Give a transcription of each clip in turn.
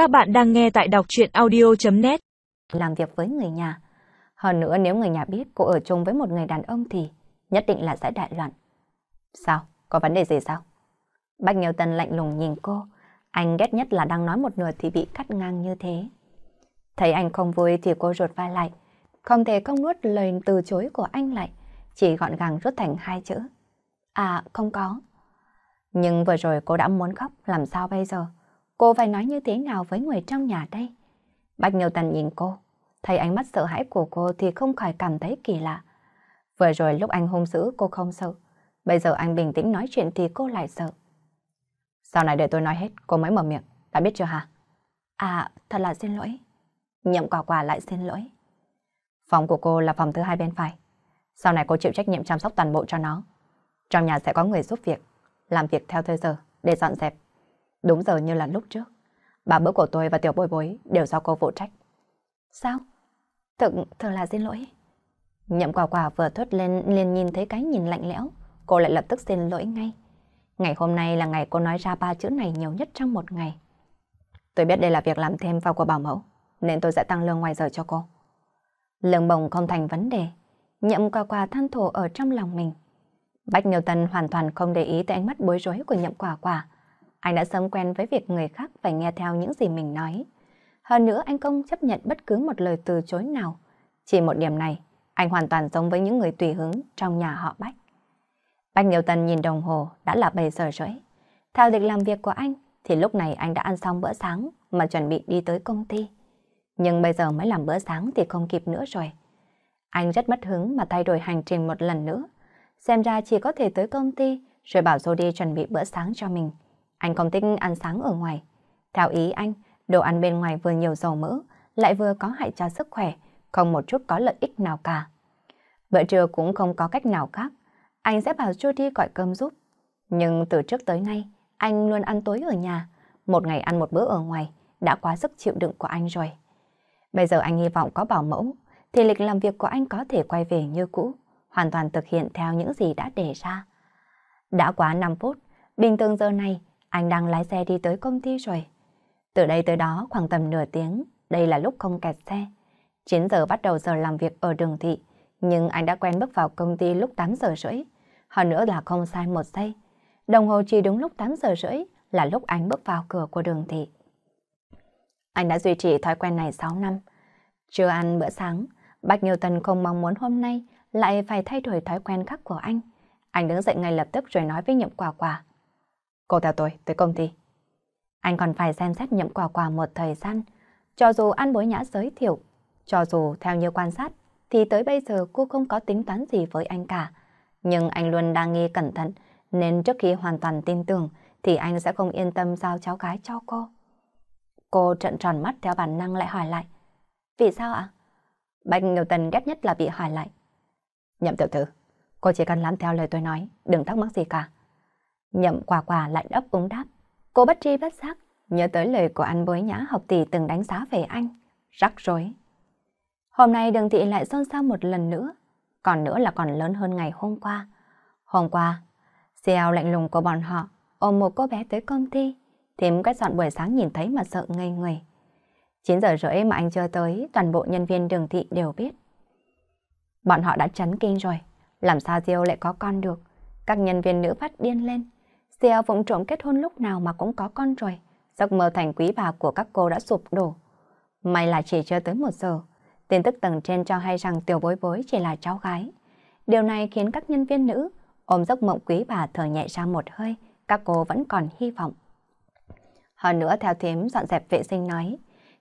Các bạn đang nghe tại đọc chuyện audio.net Làm việc với người nhà. Hơn nữa nếu người nhà biết cô ở chung với một người đàn ông thì nhất định là sẽ đại loạn. Sao? Có vấn đề gì sao? Bách Nghiêu Tân lạnh lùng nhìn cô. Anh ghét nhất là đang nói một nửa thì bị cắt ngang như thế. Thấy anh không vui thì cô rụt vai lại. Không thể không nuốt lời từ chối của anh lại. Chỉ gọn gàng rút thành hai chữ. À, không có. Nhưng vừa rồi cô đã muốn khóc, làm sao bây giờ? Cô phải nói như thế nào với người trong nhà đây? Bạch Nghiêu Tần nhìn cô, thấy ánh mắt sợ hãi của cô thì không khỏi cảm thấy kỳ lạ. Vừa rồi lúc anh hung dữ cô không sợ, bây giờ anh bình tĩnh nói chuyện thì cô lại sợ. Sau này để tôi nói hết, cô mới mở miệng, đã biết chưa hả? À, thật là xin lỗi. Nhậm quả quả lại xin lỗi. Phòng của cô là phòng thứ hai bên phải. Sau này cô chịu trách nhiệm chăm sóc toàn bộ cho nó. Trong nhà sẽ có người giúp việc, làm việc theo thời giờ để dọn dẹp. Đúng giờ như là lúc trước. Bà bữa của tôi và tiểu bối bối đều do cô phụ trách. Sao? Thực, thật là xin lỗi. Nhậm quả quả vừa thốt lên liền nhìn thấy cái nhìn lạnh lẽo. Cô lại lập tức xin lỗi ngay. Ngày hôm nay là ngày cô nói ra ba chữ này nhiều nhất trong một ngày. Tôi biết đây là việc làm thêm vào của bảo mẫu, nên tôi sẽ tăng lương ngoài giờ cho cô. Lương bồng không thành vấn đề. Nhậm quả quả than thổ ở trong lòng mình. Bách Tân hoàn toàn không để ý tới ánh mắt bối rối của nhậm quả quả. Anh đã sớm quen với việc người khác phải nghe theo những gì mình nói. Hơn nữa anh không chấp nhận bất cứ một lời từ chối nào. Chỉ một điểm này, anh hoàn toàn giống với những người tùy hứng trong nhà họ Bách. Bách Nhiều Tân nhìn đồng hồ đã là 7 giờ rưỡi. Theo lịch làm việc của anh thì lúc này anh đã ăn xong bữa sáng mà chuẩn bị đi tới công ty. Nhưng bây giờ mới làm bữa sáng thì không kịp nữa rồi. Anh rất mất hứng mà thay đổi hành trình một lần nữa. Xem ra chỉ có thể tới công ty rồi bảo Jody chuẩn bị bữa sáng cho mình. Anh không thích ăn sáng ở ngoài. Theo ý anh, đồ ăn bên ngoài vừa nhiều dầu mỡ, lại vừa có hại cho sức khỏe, không một chút có lợi ích nào cả. Bữa trưa cũng không có cách nào khác. Anh sẽ bảo Judy gọi cơm giúp. Nhưng từ trước tới nay, anh luôn ăn tối ở nhà. Một ngày ăn một bữa ở ngoài đã quá sức chịu đựng của anh rồi. Bây giờ anh hy vọng có bảo mẫu, thì lịch làm việc của anh có thể quay về như cũ, hoàn toàn thực hiện theo những gì đã đề ra. Đã quá 5 phút, bình thường giờ này, anh đang lái xe đi tới công ty rồi. Từ đây tới đó khoảng tầm nửa tiếng, đây là lúc không kẹt xe. 9 giờ bắt đầu giờ làm việc ở đường thị, nhưng anh đã quen bước vào công ty lúc 8 giờ rưỡi. Hơn nữa là không sai một giây. Đồng hồ chỉ đúng lúc 8 giờ rưỡi là lúc anh bước vào cửa của đường thị. Anh đã duy trì thói quen này 6 năm. Chưa ăn bữa sáng, Bạch nhiều Tần không mong muốn hôm nay lại phải thay đổi thói quen khác của anh. Anh đứng dậy ngay lập tức rồi nói với nhậm quả quả. Cô theo tôi tới công ty. Anh còn phải xem xét nhậm quả quả một thời gian. Cho dù ăn bối nhã giới thiệu, cho dù theo như quan sát, thì tới bây giờ cô không có tính toán gì với anh cả. Nhưng anh luôn đang nghi cẩn thận, nên trước khi hoàn toàn tin tưởng, thì anh sẽ không yên tâm giao cháu gái cho cô. Cô trận tròn mắt theo bản năng lại hỏi lại. Vì sao ạ? Bạch Nghiêu Tần ghét nhất là bị hỏi lại. Nhậm tiểu thư, cô chỉ cần làm theo lời tôi nói, đừng thắc mắc gì cả. Nhậm quả quả lại đáp ứng đáp. Cô bất tri bất giác, nhớ tới lời của anh bối nhã học tỷ từng đánh giá về anh. Rắc rối. Hôm nay đường thị lại xôn xao một lần nữa. Còn nữa là còn lớn hơn ngày hôm qua. Hôm qua, Xiao lạnh lùng của bọn họ ôm một cô bé tới công ty. Thím quét dọn buổi sáng nhìn thấy mà sợ ngây người. 9 giờ rưỡi mà anh chưa tới, toàn bộ nhân viên đường thị đều biết. Bọn họ đã chấn kinh rồi, làm sao Diêu lại có con được? Các nhân viên nữ phát điên lên. Diêu vụng trộm kết hôn lúc nào mà cũng có con rồi. Giấc mơ thành quý bà của các cô đã sụp đổ. May là chỉ chưa tới một giờ. Tin tức tầng trên cho hay rằng tiểu bối bối chỉ là cháu gái. Điều này khiến các nhân viên nữ ôm giấc mộng quý bà thở nhẹ ra một hơi. Các cô vẫn còn hy vọng. Hơn nữa theo thím dọn dẹp vệ sinh nói,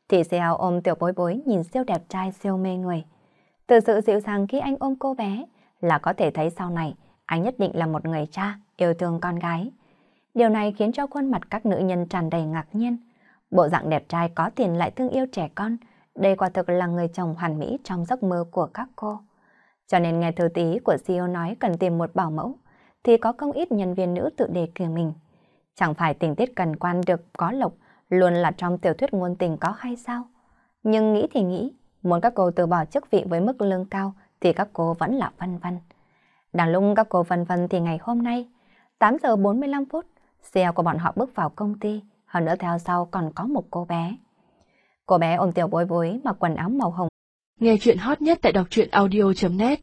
thì Xiao ôm tiểu bối bối nhìn siêu đẹp trai siêu mê người. Từ sự dịu dàng khi anh ôm cô bé là có thể thấy sau này anh nhất định là một người cha yêu thương con gái. Điều này khiến cho khuôn mặt các nữ nhân tràn đầy ngạc nhiên. Bộ dạng đẹp trai có tiền lại thương yêu trẻ con, đây quả thực là người chồng hoàn mỹ trong giấc mơ của các cô. Cho nên nghe thư tí của CEO nói cần tìm một bảo mẫu, thì có không ít nhân viên nữ tự đề cử mình. Chẳng phải tình tiết cần quan được có lộc, luôn là trong tiểu thuyết ngôn tình có hay sao? Nhưng nghĩ thì nghĩ, muốn các cô từ bỏ chức vị với mức lương cao thì các cô vẫn là vân vân. Đang lúc các cô vân vân thì ngày hôm nay, 8 giờ 45 phút, xe của bọn họ bước vào công ty, hơn nữa theo sau còn có một cô bé. Cô bé ôm tiểu bối bối mặc quần áo màu hồng. Nghe chuyện hot nhất tại đọc truyện audio.net